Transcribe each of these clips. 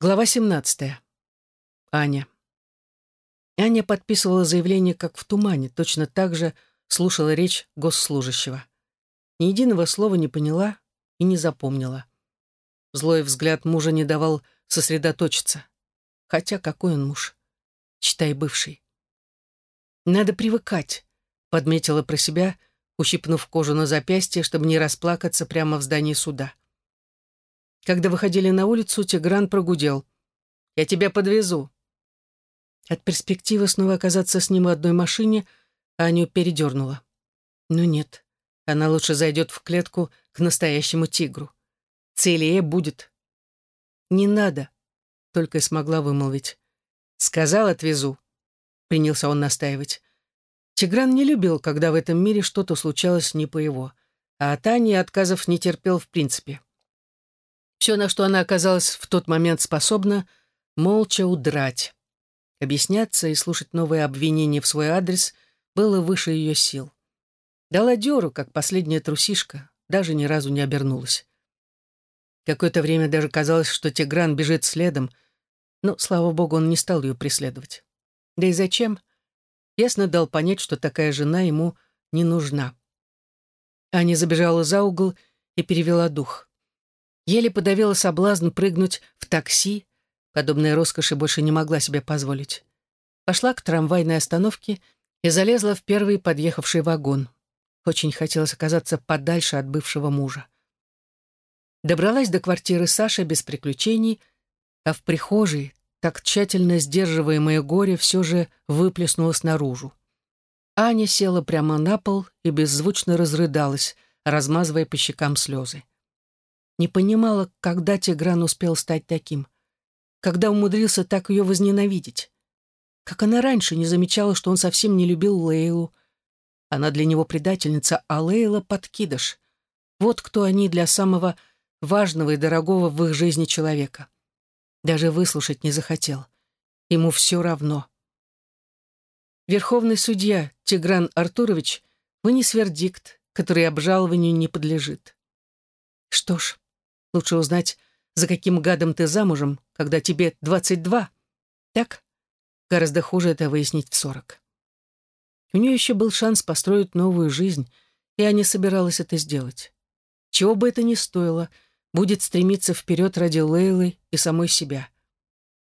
Глава 17. Аня. Аня подписывала заявление как в тумане, точно так же слушала речь госслужащего. Ни единого слова не поняла и не запомнила. Злой взгляд мужа не давал сосредоточиться. Хотя какой он муж? Читай бывший. «Надо привыкать», — подметила про себя, ущипнув кожу на запястье, чтобы не расплакаться прямо в здании суда. Когда выходили на улицу, Тигран прогудел. «Я тебя подвезу». От перспективы снова оказаться с ним в одной машине Аню передернула. Ну нет, она лучше зайдет в клетку к настоящему тигру. Целее будет. «Не надо», — только и смогла вымолвить. «Сказал, отвезу», — принялся он настаивать. Тигран не любил, когда в этом мире что-то случалось не по его, а от Ани отказов не терпел в принципе. Все, на что она оказалась в тот момент способна, молча удрать. Объясняться и слушать новые обвинения в свой адрес было выше ее сил. Дала дёру, как последняя трусишка, даже ни разу не обернулась. Какое-то время даже казалось, что Тигран бежит следом, но, слава богу, он не стал ее преследовать. Да и зачем? Ясно дал понять, что такая жена ему не нужна. Аня забежала за угол и перевела дух. Еле подавила соблазн прыгнуть в такси. Подобной роскоши больше не могла себе позволить. Пошла к трамвайной остановке и залезла в первый подъехавший вагон. Очень хотелось оказаться подальше от бывшего мужа. Добралась до квартиры Саши без приключений, а в прихожей, так тщательно сдерживаемое горе, все же выплеснулось наружу. Аня села прямо на пол и беззвучно разрыдалась, размазывая по щекам слезы. Не понимала, когда Тигран успел стать таким. Когда умудрился так ее возненавидеть. Как она раньше не замечала, что он совсем не любил Лейлу. Она для него предательница, а Лейла — подкидыш. Вот кто они для самого важного и дорогого в их жизни человека. Даже выслушать не захотел. Ему все равно. Верховный судья Тигран Артурович вынес вердикт, который обжалованию не подлежит. Что ж, Лучше узнать, за каким гадом ты замужем, когда тебе двадцать два. Так? Гораздо хуже это выяснить в сорок. У нее еще был шанс построить новую жизнь, и Аня собиралась это сделать. Чего бы это ни стоило, будет стремиться вперед ради Лейлы и самой себя.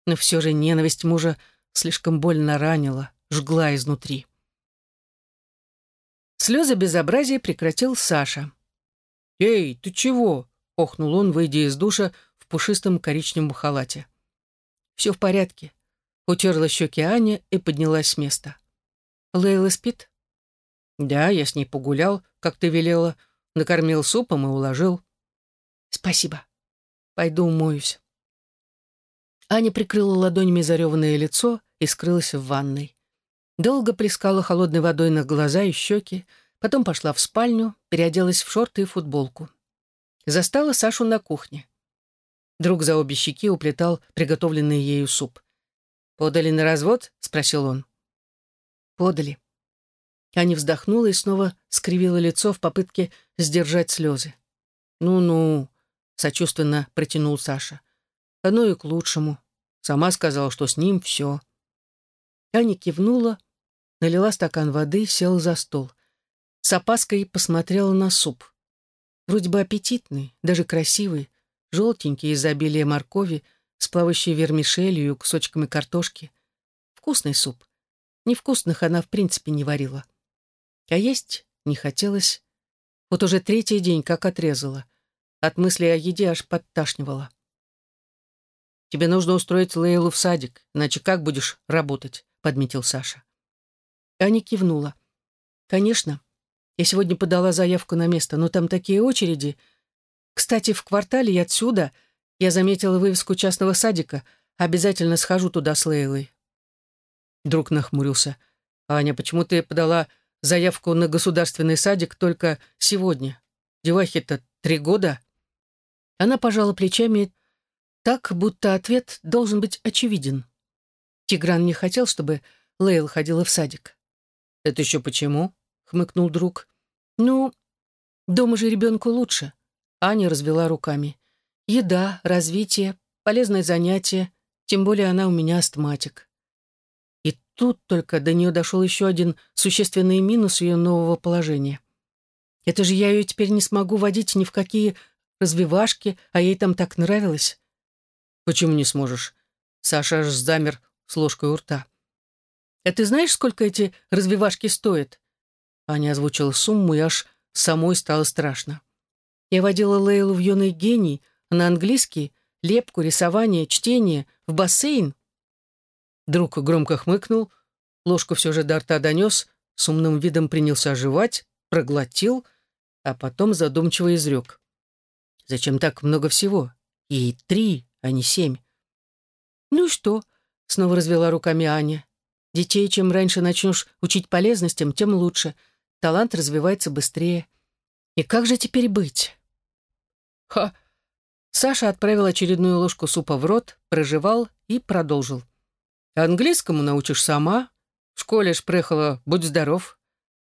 Но все же ненависть мужа слишком больно ранила, жгла изнутри. Слезы безобразия прекратил Саша. «Эй, ты чего?» — охнул он, выйдя из душа в пушистом коричневом халате. «Все в порядке», — утерла щеки Аня и поднялась с места. «Лейла спит?» «Да, я с ней погулял, как ты велела, накормил супом и уложил». «Спасибо. Пойду умоюсь». Аня прикрыла ладонями зареванное лицо и скрылась в ванной. Долго плескала холодной водой на глаза и щеки, потом пошла в спальню, переоделась в шорты и футболку. Застала Сашу на кухне. Друг за обе щеки уплетал приготовленный ею суп. «Подали на развод?» — спросил он. «Подали». Аня вздохнула и снова скривила лицо в попытке сдержать слезы. «Ну-ну», — сочувственно протянул Саша. «Оно и к лучшему. Сама сказала, что с ним все». Аня кивнула, налила стакан воды, села за стол. С опаской посмотрела на суп. Вроде бы аппетитный, даже красивый, желтенький из-за обилия моркови, с плавающей вермишелью и кусочками картошки. Вкусный суп. Невкусных она в принципе не варила. А есть не хотелось. Вот уже третий день как отрезала. От мысли о еде аж подташнивала. «Тебе нужно устроить Лейлу в садик, иначе как будешь работать?» — подметил Саша. Аня кивнула. «Конечно, я сегодня подала заявку на место, но там такие очереди. Кстати, в квартале и отсюда я заметила вывеску частного садика. Обязательно схожу туда с Лейлой. Друг нахмурился. «Аня, почему ты подала заявку на государственный садик только сегодня? Девахе-то три года?» Она пожала плечами так, будто ответ должен быть очевиден. Тигран не хотел, чтобы Лейл ходила в садик. «Это еще почему?» — хмыкнул друг. «Ну, дома же ребенку лучше». Аня развела руками. «Еда, развитие, полезное занятие, тем более она у меня астматик. И тут только до нее дошел еще один существенный минус ее нового положения. Это же я ее теперь не смогу водить ни в какие развивашки, а ей там так нравилось. Почему не сможешь? Саша аж замер с ложкой у рта. А ты знаешь, сколько эти развивашки стоят? Аня озвучила сумму, и аж самой стало страшно. Я водила Лейлу в юный гений, на английский, лепку, рисование, чтение, в бассейн. Друг громко хмыкнул, ложку все же до рта донес, с умным видом принялся оживать, проглотил, а потом задумчиво изрек. Зачем так много всего? И три, а не семь. Ну и что? Снова развела руками Аня. Детей, чем раньше начнешь учить полезностям, тем лучше. Талант развивается быстрее. И как же теперь быть? Ха! Саша отправил очередную ложку супа в рот, прожевал и продолжил. Английскому научишь сама. В школе шпрехала «Будь здоров».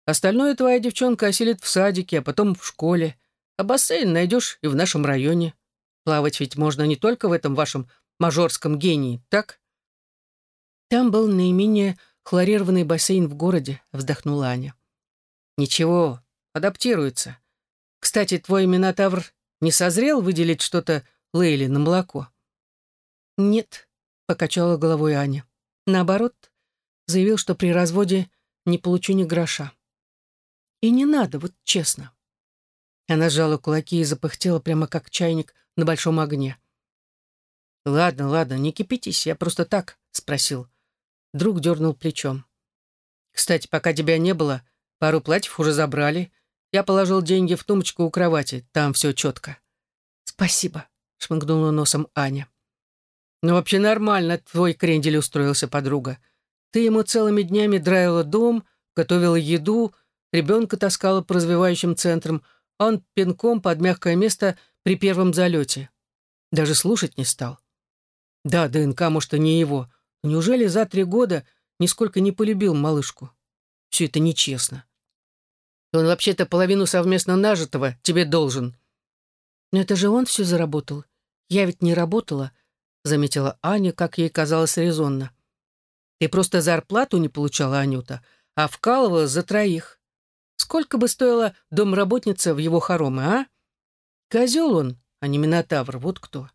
Остальное твоя девчонка осилит в садике, а потом в школе. А бассейн найдешь и в нашем районе. Плавать ведь можно не только в этом вашем мажорском гении, так? Там был наименее хлорированный бассейн в городе, вздохнула Аня. Ничего, адаптируется. Кстати, твой минотавр не созрел выделить что-то Лейли на молоко? Нет, покачала головой Аня. Наоборот, заявил, что при разводе не получу ни гроша. И не надо, вот честно. Она сжала кулаки и запыхтела прямо как чайник на большом огне. «Ладно, ладно, не кипятись, я просто так», — спросил. Друг дернул плечом. «Кстати, пока тебя не было, пару платьев уже забрали. Я положил деньги в тумбочку у кровати, там все четко». «Спасибо», — шмыгнула носом Аня. «Ну, вообще нормально твой крендель устроился, подруга. Ты ему целыми днями драила дом, готовила еду, ребенка таскала по развивающим центрам, он пинком под мягкое место при первом залете. Даже слушать не стал. Да, ДНК, может, и не его. Неужели за три года нисколько не полюбил малышку? Все это нечестно. Он вообще-то половину совместно нажитого тебе должен. Но это же он все заработал. Я ведь не работала, заметила Аня, как ей казалось резонно. Ты просто зарплату не получала, Анюта, а вкалывала за троих. Сколько бы стоила домработница в его хоромы, а? Козел он, а не Минотавр, вот кто.